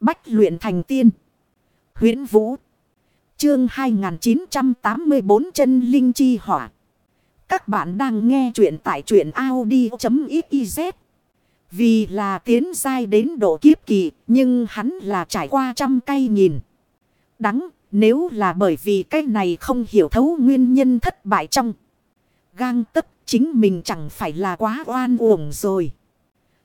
Bách luyện thành tiên. huyễn Vũ. Chương 2984 chân linh chi hỏa. Các bạn đang nghe truyện tại truyện Audi.xyz. Vì là tiến dai đến độ kiếp kỳ, nhưng hắn là trải qua trăm cây nhìn Đắng, nếu là bởi vì cái này không hiểu thấu nguyên nhân thất bại trong. Gang tấp chính mình chẳng phải là quá oan uổng rồi.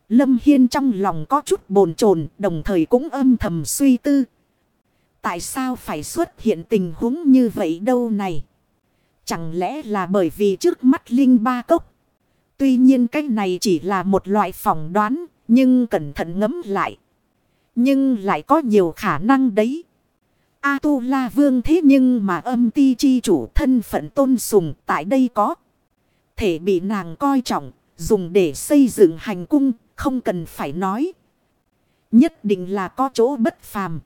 Lâm Hiên trong lòng có chút bồn chồn đồng thời cũng âm thầm suy tư. Tại sao phải xuất hiện tình huống như vậy đâu này? Chẳng lẽ là bởi vì trước mắt Linh Ba Cốc? Tuy nhiên cái này chỉ là một loại phỏng đoán, nhưng cẩn thận ngẫm lại. Nhưng lại có nhiều khả năng đấy. A-tu-la vương thế nhưng mà âm ti chi chủ thân phận tôn sùng tại đây có. Thể bị nàng coi trọng, dùng để xây dựng hành cung, không cần phải nói. Nhất định là có chỗ bất phàm.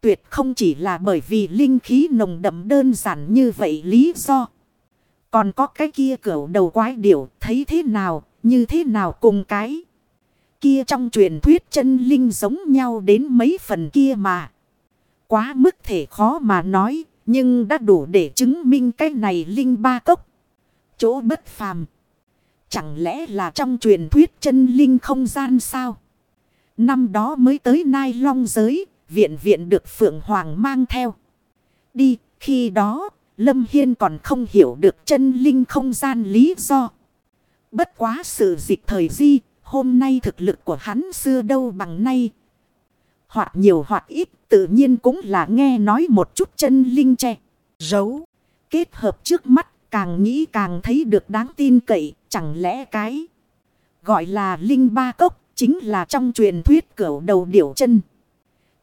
Tuyệt không chỉ là bởi vì linh khí nồng đậm đơn giản như vậy lý do. Còn có cái kia cửa đầu quái điểu thấy thế nào, như thế nào cùng cái. Kia trong truyền thuyết chân linh giống nhau đến mấy phần kia mà. Quá mức thể khó mà nói, nhưng đã đủ để chứng minh cái này linh ba cốc. Chỗ bất phàm. Chẳng lẽ là trong truyền thuyết chân linh không gian sao? Năm đó mới tới Nai Long giới, viện viện được Phượng Hoàng mang theo. Đi, khi đó, Lâm Hiên còn không hiểu được chân linh không gian lý do. Bất quá sự dịch thời di, hôm nay thực lực của hắn xưa đâu bằng nay. Hoặc nhiều hoặc ít, tự nhiên cũng là nghe nói một chút chân linh che. Rấu, kết hợp trước mắt Càng nghĩ càng thấy được đáng tin cậy, chẳng lẽ cái gọi là linh ba cốc chính là trong truyền thuyết cửu đầu điểu chân.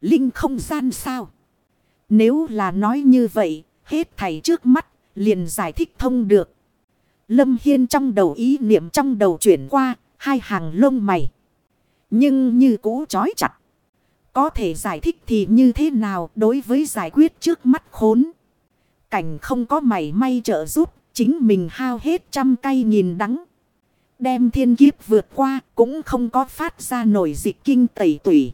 Linh không gian sao? Nếu là nói như vậy, hết thầy trước mắt, liền giải thích thông được. Lâm Hiên trong đầu ý niệm trong đầu chuyển qua, hai hàng lông mày. Nhưng như cũ chói chặt. Có thể giải thích thì như thế nào đối với giải quyết trước mắt khốn. Cảnh không có mày may trợ giúp, Chính mình hao hết trăm cây nhìn đắng. Đem thiên kiếp vượt qua cũng không có phát ra nổi dịch kinh tẩy tủy.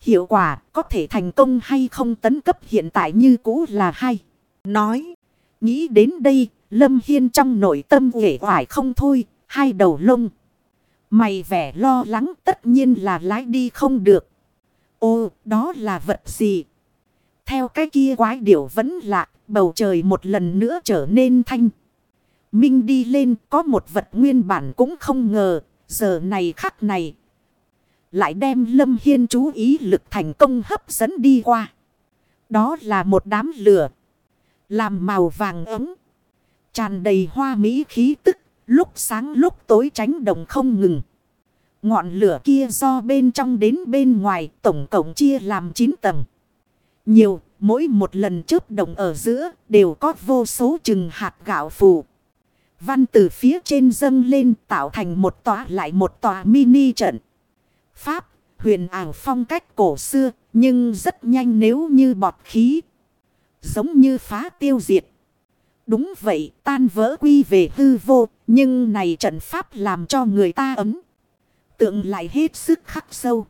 Hiệu quả có thể thành công hay không tấn cấp hiện tại như cũ là hay. Nói. Nghĩ đến đây. Lâm Hiên trong nội tâm uể oải không thôi. Hai đầu lông. Mày vẻ lo lắng tất nhiên là lái đi không được. Ô, đó là vật gì? Theo cái kia quái điểu vẫn lạ bầu trời một lần nữa trở nên thanh. Minh đi lên có một vật nguyên bản cũng không ngờ, giờ này khắc này. Lại đem Lâm Hiên chú ý lực thành công hấp dẫn đi qua. Đó là một đám lửa. Làm màu vàng ấm. Tràn đầy hoa mỹ khí tức, lúc sáng lúc tối tránh đồng không ngừng. Ngọn lửa kia do bên trong đến bên ngoài tổng cộng chia làm 9 tầng. Nhiều, mỗi một lần chớp động ở giữa đều có vô số chừng hạt gạo phù. Văn từ phía trên dâng lên tạo thành một tòa lại một tòa mini trận. Pháp, huyền ảo phong cách cổ xưa, nhưng rất nhanh nếu như bọt khí. Giống như phá tiêu diệt. Đúng vậy, tan vỡ quy về hư vô, nhưng này trận pháp làm cho người ta ấm. Tượng lại hết sức khắc sâu.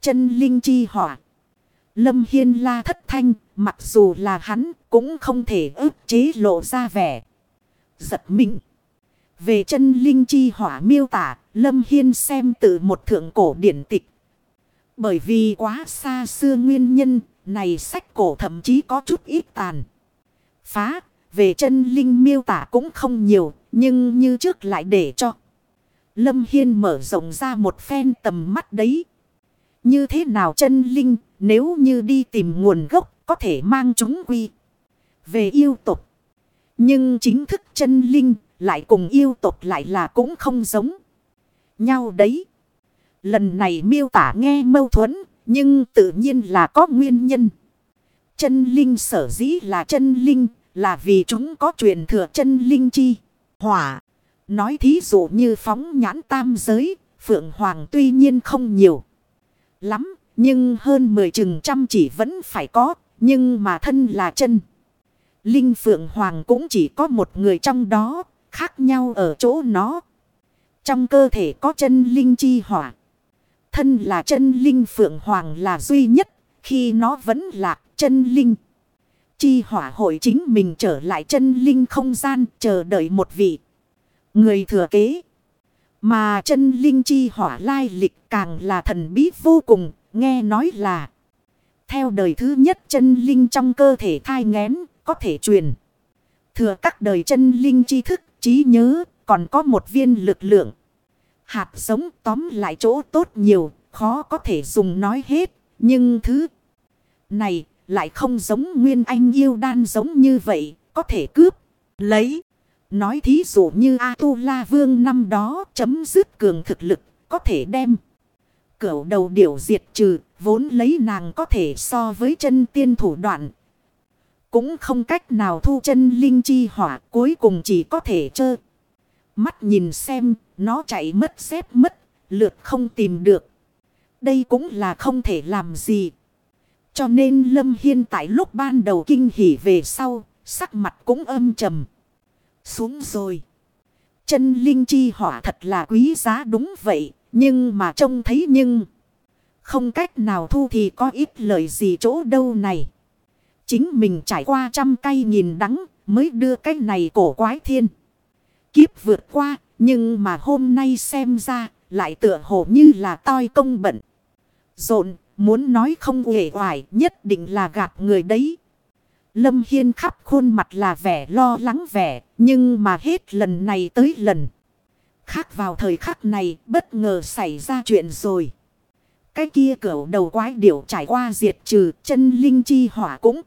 Chân linh chi hỏa. Lâm Hiên la thất thanh, mặc dù là hắn cũng không thể ức chế lộ ra vẻ. Giật mình. Về chân linh chi hỏa miêu tả, Lâm Hiên xem từ một thượng cổ điển tịch. Bởi vì quá xa xưa nguyên nhân, này sách cổ thậm chí có chút ít tàn. Phá, về chân linh miêu tả cũng không nhiều, nhưng như trước lại để cho. Lâm Hiên mở rộng ra một phen tầm mắt đấy. Như thế nào chân linh, nếu như đi tìm nguồn gốc, có thể mang chúng quy. Về yêu tục. Nhưng chính thức chân linh lại cùng yêu tộc lại là cũng không giống nhau đấy. Lần này miêu tả nghe mâu thuẫn nhưng tự nhiên là có nguyên nhân. Chân linh sở dĩ là chân linh là vì chúng có truyền thừa chân linh chi. Hỏa. Nói thí dụ như phóng nhãn tam giới. Phượng Hoàng tuy nhiên không nhiều. Lắm. Nhưng hơn mười chừng trăm chỉ vẫn phải có. Nhưng mà thân là chân. Linh Phượng Hoàng cũng chỉ có một người trong đó, khác nhau ở chỗ nó. Trong cơ thể có chân linh chi hỏa. thân là chân linh phượng hoàng là duy nhất. Khi nó vẫn là chân linh. Chi hỏa hội chính mình trở lại chân linh không gian chờ đợi một vị. Người thừa kế. Mà chân linh chi hỏa lai lịch càng là thần bí vô cùng. Nghe nói là. Theo đời thứ nhất chân linh trong cơ thể thai ngén có thể truyền. Thừa các đời chân linh tri thức trí nhớ còn có một viên lực lượng. Hạt giống tóm lại chỗ tốt nhiều khó có thể dùng nói hết. Nhưng thứ này lại không giống nguyên anh yêu đan giống như vậy, có thể cướp, lấy. Nói thí dụ như A-tu-la vương năm đó chấm dứt cường thực lực, có thể đem. Cửu đầu điểu diệt trừ, vốn lấy nàng có thể so với chân tiên thủ đoạn. Cũng không cách nào thu chân linh chi hỏa, cuối cùng chỉ có thể chơ. Mắt nhìn xem, nó chạy mất xếp mất, lượt không tìm được. Đây cũng là không thể làm gì. Cho nên Lâm Hiên tại lúc ban đầu kinh hỉ về sau, sắc mặt cũng âm trầm. Xuống rồi. Chân linh chi hỏa thật là quý giá đúng vậy, nhưng mà trông thấy nhưng... Không cách nào thu thì có ít lời gì chỗ đâu này. Chính mình trải qua trăm cây nhìn đắng mới đưa cái này cổ quái thiên. Kiếp vượt qua, nhưng mà hôm nay xem ra lại tựa hồ như là toi công bận. Rộn, Muốn nói không uể oải nhất định là gạt người đấy. Lâm Hiên khắp khuôn mặt là vẻ lo lắng vẻ. Nhưng mà hết lần này tới lần. Khác vào thời khắc này bất ngờ xảy ra chuyện rồi. Cái kia cửa đầu quái điểu trải qua diệt trừ chân linh chi hỏa cũng.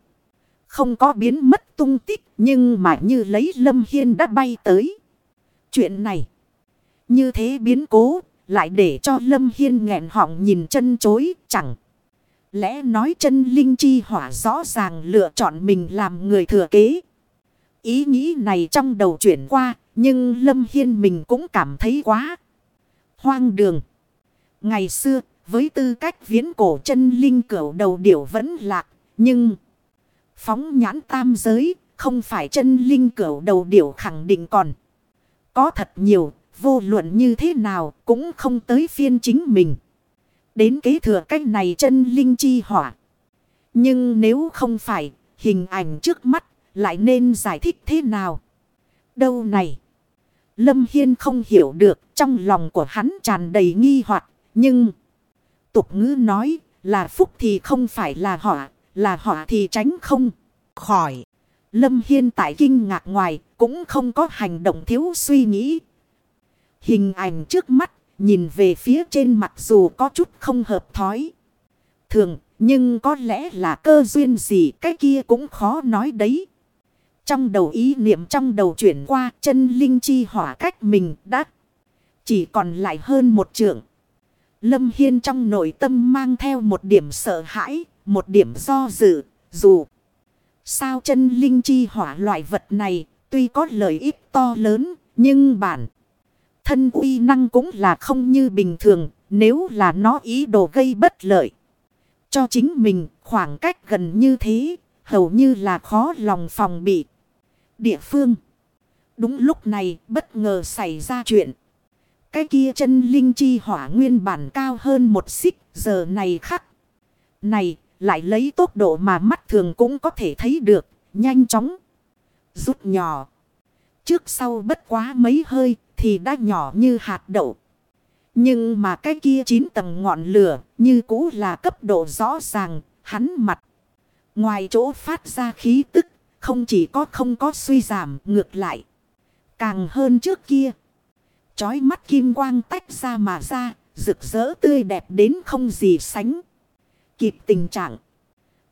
Không có biến mất tung tích nhưng mà như lấy Lâm Hiên đã bay tới. Chuyện này. Như thế biến cố lại để cho Lâm Hiên nghẹn họng nhìn chân chối chẳng. Lẽ nói chân linh chi hỏa rõ ràng lựa chọn mình làm người thừa kế. Ý nghĩ này trong đầu chuyển qua, nhưng Lâm Hiên mình cũng cảm thấy quá hoang đường. Ngày xưa, với tư cách viễn cổ chân linh cửu đầu điểu vẫn lạc, nhưng phóng nhãn tam giới, không phải chân linh cửu đầu điểu khẳng định còn. Có thật nhiều, vô luận như thế nào cũng không tới phiên chính mình. Đến kế thừa cách này chân linh chi hỏa. Nhưng nếu không phải, hình ảnh trước mắt, lại nên giải thích thế nào? Đâu này? Lâm Hiên không hiểu được, trong lòng của hắn tràn đầy nghi hoặc nhưng... Tục ngữ nói là phúc thì không phải là họa, là họa thì tránh không khỏi. Lâm Hiên tại kinh ngạc ngoài cũng không có hành động thiếu suy nghĩ. Hình ảnh trước mắt Nhìn về phía trên mặc dù có chút không hợp thói. Thường, nhưng có lẽ là cơ duyên gì cái kia cũng khó nói đấy. Trong đầu ý niệm trong đầu chuyển qua chân linh chi hỏa cách mình đã chỉ còn lại hơn một trượng. Lâm Hiên trong nội tâm mang theo một điểm sợ hãi, một điểm do dự, dù sao chân linh chi hỏa loại vật này tuy có lợi ích to lớn, nhưng bản thân uy năng cũng là không như bình thường, nếu là nó ý đồ gây bất lợi. Cho chính mình khoảng cách gần như thế, hầu như là khó lòng phòng bị. Địa phương. Đúng lúc này bất ngờ xảy ra chuyện. Cái kia chân linh chi hỏa nguyên bản cao hơn một xích giờ này khắc. Này lại lấy tốc độ mà mắt thường cũng có thể thấy được. Nhanh chóng. Rút nhỏ. Trước sau bất quá mấy hơi thì đã nhỏ như hạt đậu. Nhưng mà cái kia chín tầng ngọn lửa như cũ là cấp độ rõ ràng, hắn mặt. Ngoài chỗ phát ra khí tức, không chỉ có không có suy giảm ngược lại. Càng hơn trước kia. Chói mắt kim quang tách ra mà ra, rực rỡ tươi đẹp đến không gì sánh. Kịp tình trạng.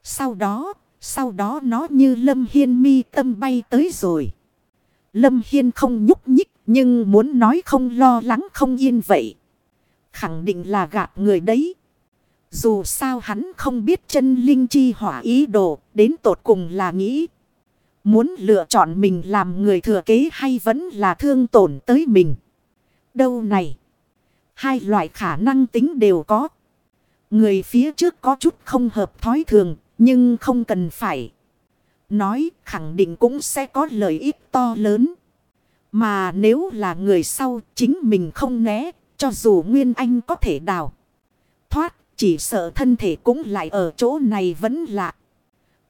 Sau đó, sau đó nó như lâm hiên mi tâm bay tới rồi. Lâm hiên không nhúc nhích nhưng muốn nói không lo lắng không yên vậy. Khẳng định là gạt người đấy. Dù sao hắn không biết chân linh chi hỏa ý đồ đến tột cùng là nghĩ. Muốn lựa chọn mình làm người thừa kế hay vẫn là thương tổn tới mình. Đâu này. Hai loại khả năng tính đều có. Người phía trước có chút không hợp thói thường. Nhưng không cần phải. Nói khẳng định cũng sẽ có lợi ích to lớn. Mà nếu là người sau chính mình không né, cho dù Nguyên Anh có thể đào. thoát, chỉ sợ thân thể cũng lại ở chỗ này vẫn lạ.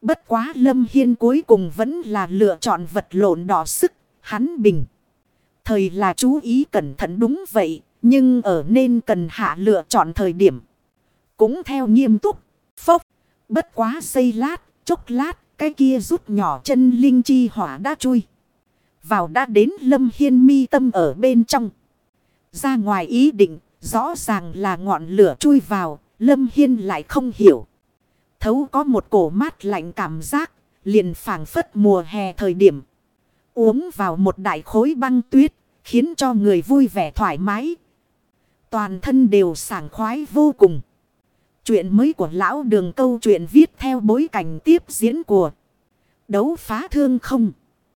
Bất quá Lâm Hiên cuối cùng vẫn là lựa chọn vật lộn đỏ sức, hắn bình. Thời là chú ý cẩn thận đúng vậy, nhưng ở nên cần hạ lựa chọn thời điểm. Cũng theo nghiêm túc, phốc, bất quá xây lát, chốc lát, cái kia rút nhỏ chân linh chi hỏa đã chui. Vào đã đến Lâm Hiên mi tâm ở bên trong. Ra ngoài ý định, rõ ràng là ngọn lửa chui vào, Lâm Hiên lại không hiểu. Thấu có một cổ mát lạnh cảm giác, liền phảng phất mùa hè thời điểm. Uống vào một đại khối băng tuyết, khiến cho người vui vẻ thoải mái. Toàn thân đều sảng khoái vô cùng. Chuyện mới của lão đường câu chuyện viết theo bối cảnh tiếp diễn của đấu phá thương không.